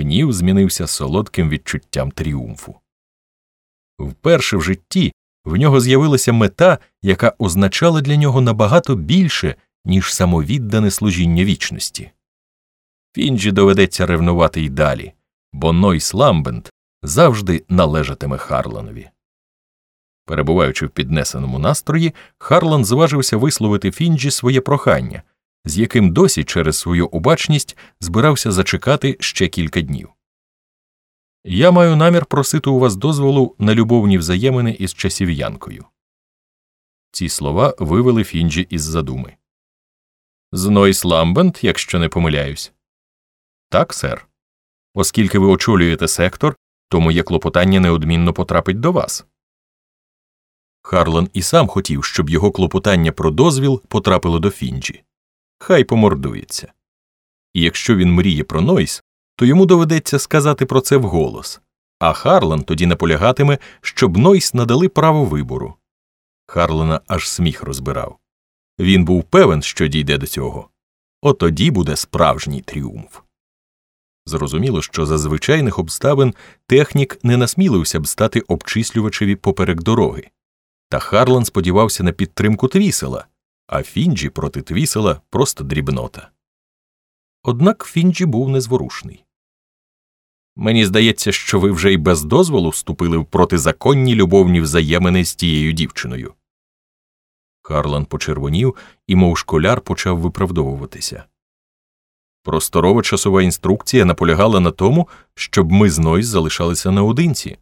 гнів змінився солодким відчуттям тріумфу. Вперше в житті в нього з'явилася мета, яка означала для нього набагато більше, ніж самовіддане служіння вічності. Фінджі доведеться ревнувати й далі, бо Нойс Ламбент завжди належатиме Харланові. Перебуваючи в піднесеному настрої, Харлан зважився висловити Фінджі своє прохання, з яким досі через свою обачність збирався зачекати ще кілька днів. Я маю намір просити у вас дозволу на любовні взаємини із часів'янкою. Ці слова вивели Фінджі із задуми. З Нойс якщо не помиляюсь. Так, сер. Оскільки ви очолюєте сектор, то моє клопотання неодмінно потрапить до вас. Харлан і сам хотів, щоб його клопотання про дозвіл потрапило до Фінджі. Хай помордується. І якщо він мріє про Нойс, то йому доведеться сказати про це вголос, а Харлан тоді наполягатиме, щоб Нойс надали право вибору. Харлана аж сміх розбирав. Він був певен, що дійде до цього. Отоді буде справжній тріумф. Зрозуміло, що за звичайних обставин технік не насмілився б стати обчислювачеві поперек дороги. Та Харлан сподівався на підтримку Твісела, а Фінджі проти Твісела просто дрібнота. Однак Фінджі був незворушний. Мені здається, що ви вже й без дозволу вступили в протизаконні любовні взаємини з тією дівчиною. Харлан почервонів і, мов школяр, почав виправдовуватися. Просторова часова інструкція наполягала на тому, щоб ми з Нойс залишалися наодинці.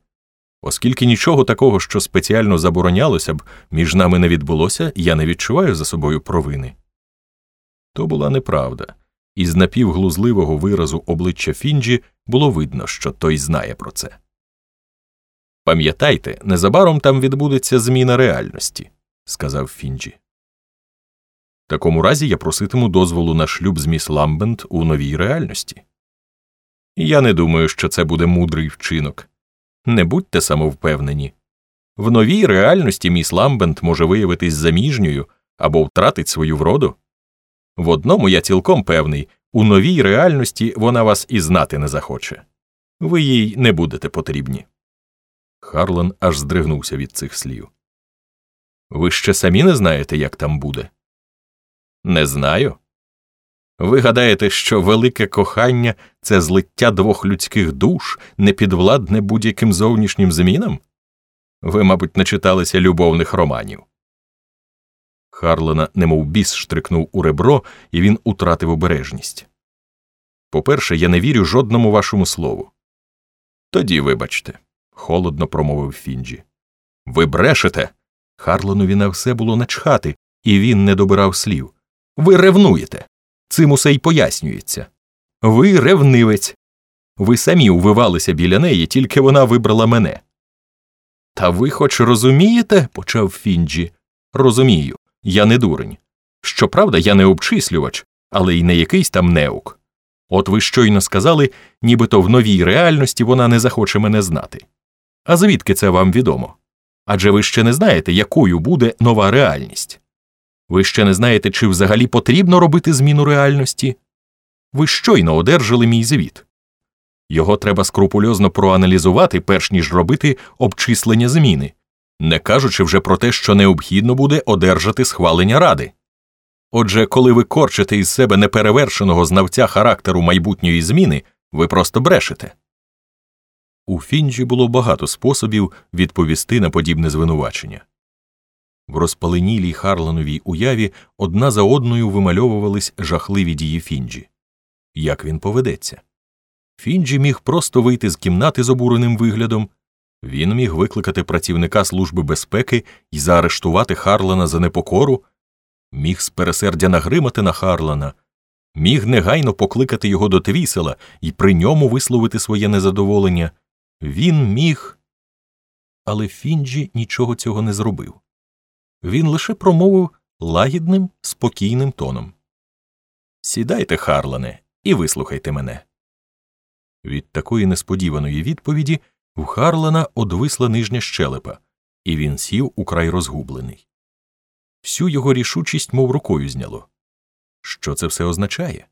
Оскільки нічого такого, що спеціально заборонялося б, між нами не відбулося, я не відчуваю за собою провини. То була неправда, і з напівглузливого виразу обличчя Фінджі було видно, що той знає про це. Пам'ятайте, незабаром там відбудеться зміна реальності, сказав Фінджі. В такому разі я проситиму дозволу на шлюб з міс Ламбент у новій реальності. Я не думаю, що це буде мудрий вчинок. Не будьте самовпевнені. В новій реальності міс Ламбент може виявитись заміжньою або втратить свою вроду. В одному я цілком певний у новій реальності вона вас і знати не захоче. Ви їй не будете потрібні. Харлан аж здригнувся від цих слів. Ви ще самі не знаєте, як там буде? Не знаю. Ви гадаєте, що велике кохання це злиття двох людських душ, непідвладне будь-яким зовнішнім змінам? Ви, мабуть, начиталися любовних романів. Харлана, немов біс, штрикнув у ребро, і він утратив обережність. По перше, я не вірю жодному вашому слову. Тоді, вибачте, холодно промовив Фінджі. Ви брешете. Харланові на все було начхати, і він не добирав слів. Ви ревнуєте. Цим усе й пояснюється. Ви ревнивець. Ви самі увивалися біля неї, тільки вона вибрала мене. Та ви хоч розумієте, почав Фінджі. Розумію, я не дурень. Щоправда, я не обчислювач, але й не якийсь там неук. От ви щойно сказали, нібито в новій реальності вона не захоче мене знати. А звідки це вам відомо? Адже ви ще не знаєте, якою буде нова реальність. Ви ще не знаєте, чи взагалі потрібно робити зміну реальності? Ви щойно одержали мій звіт. Його треба скрупульозно проаналізувати, перш ніж робити обчислення зміни, не кажучи вже про те, що необхідно буде одержати схвалення ради. Отже, коли ви корчите із себе неперевершеного знавця характеру майбутньої зміни, ви просто брешете. У Фінджі було багато способів відповісти на подібне звинувачення. В розпаленій Харлановій уяві одна за одною вимальовувались жахливі дії Фінджі. Як він поведеться? Фінджі міг просто вийти з кімнати з обуреним виглядом, він міг викликати працівника Служби безпеки і заарештувати Харлана за непокору, міг з пересердя нагримати на Харлана, міг негайно покликати його до твісела і при ньому висловити своє незадоволення. Він міг. Але Фінджі нічого цього не зробив. Він лише промовив лагідним, спокійним тоном Сідайте, Харлане, і вислухайте мене. Від такої несподіваної відповіді в Харлана одвисла нижня щелепа, і він сів украй розгублений. Всю його рішучість, мов рукою зняло. Що це все означає?